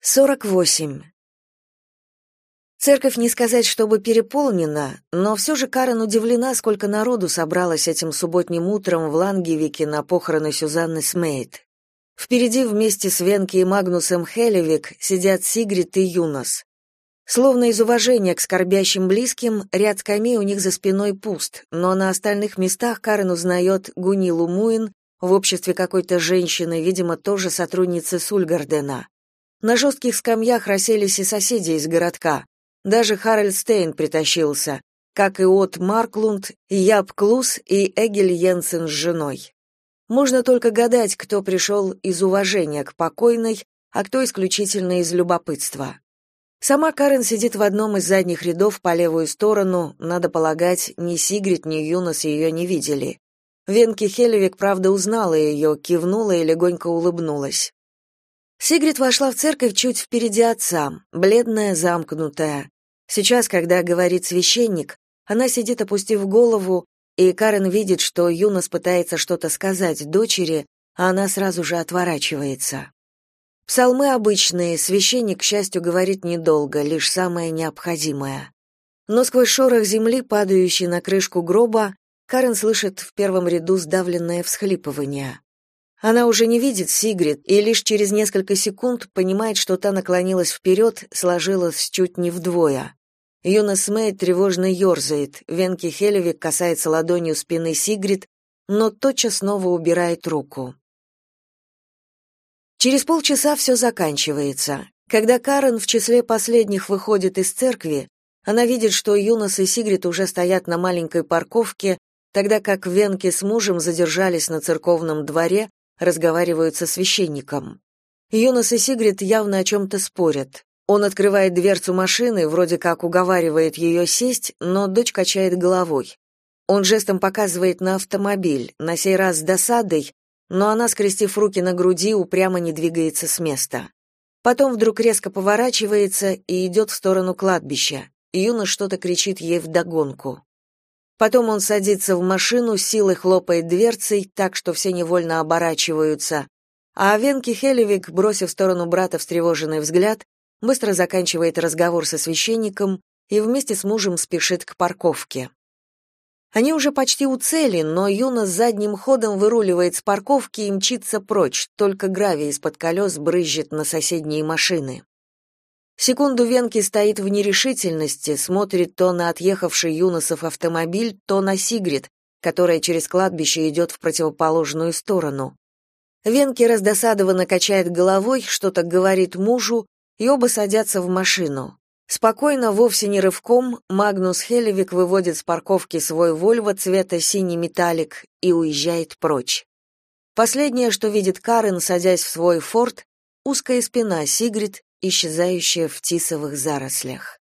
48. Церковь не сказать, чтобы переполнена, но все же Карен удивлена, сколько народу собралось этим субботним утром в Лангевике на похороны Сюзанны Смейт. Впереди вместе с Венки и Магнусом Хелевик сидят Сигрид и Юнос. Словно из уважения к скорбящим близким, ряд скамей у них за спиной пуст, но на остальных местах Карен узнает Гунилу Муин в обществе какой-то женщины, видимо, тоже сотрудницы Сульгардена. На жестких скамьях расселись и соседи из городка. Даже Харальд Стейн притащился, как и от Марклунд, Яб Клус и Эгель Йенсен с женой. Можно только гадать, кто пришел из уважения к покойной, а кто исключительно из любопытства. Сама Карен сидит в одном из задних рядов по левую сторону, надо полагать, ни Сигрид, ни Юнос ее не видели. Венки Хелевик, правда, узнала ее, кивнула и легонько улыбнулась. Сигрид вошла в церковь чуть впереди отца, бледная, замкнутая. Сейчас, когда говорит священник, она сидит, опустив голову, и Карен видит, что Юнос пытается что-то сказать дочери, а она сразу же отворачивается. Псалмы обычные, священник, к счастью, говорит недолго, лишь самое необходимое. Но сквозь шорох земли, падающий на крышку гроба, Карен слышит в первом ряду сдавленное всхлипывание. Она уже не видит Сигрид и лишь через несколько секунд понимает, что та наклонилась вперед, сложилась чуть не вдвое. Юнас Мэй тревожно ерзает, Венки Хелевик касается ладонью спины Сигрид, но тотчас снова убирает руку. Через полчаса все заканчивается. Когда Карен в числе последних выходит из церкви, она видит, что Юнос и Сигрид уже стоят на маленькой парковке, тогда как Венки с мужем задержались на церковном дворе, разговаривают со священником. Юнос и Сигрид явно о чем-то спорят. Он открывает дверцу машины, вроде как уговаривает ее сесть, но дочь качает головой. Он жестом показывает на автомобиль, на сей раз с досадой, но она, скрестив руки на груди, упрямо не двигается с места. Потом вдруг резко поворачивается и идет в сторону кладбища. Юна что-то кричит ей вдогонку. Потом он садится в машину, силой хлопает дверцей, так что все невольно оборачиваются. А Венки Хелевик, бросив в сторону брата встревоженный взгляд, быстро заканчивает разговор со священником и вместе с мужем спешит к парковке. Они уже почти у цели, но Юна задним ходом выруливает с парковки и мчится прочь, только гравий из-под колес брызжет на соседние машины. Секунду Венки стоит в нерешительности, смотрит то на отъехавший Юносов автомобиль, то на Сигрид, которая через кладбище идет в противоположную сторону. Венки раздосадованно качает головой, что-то говорит мужу, и оба садятся в машину. Спокойно, вовсе не рывком, Магнус Хелевик выводит с парковки свой Вольво цвета синий металлик и уезжает прочь. Последнее, что видит Карен, садясь в свой форт, узкая спина Сигрид исчезающая в тисовых зарослях.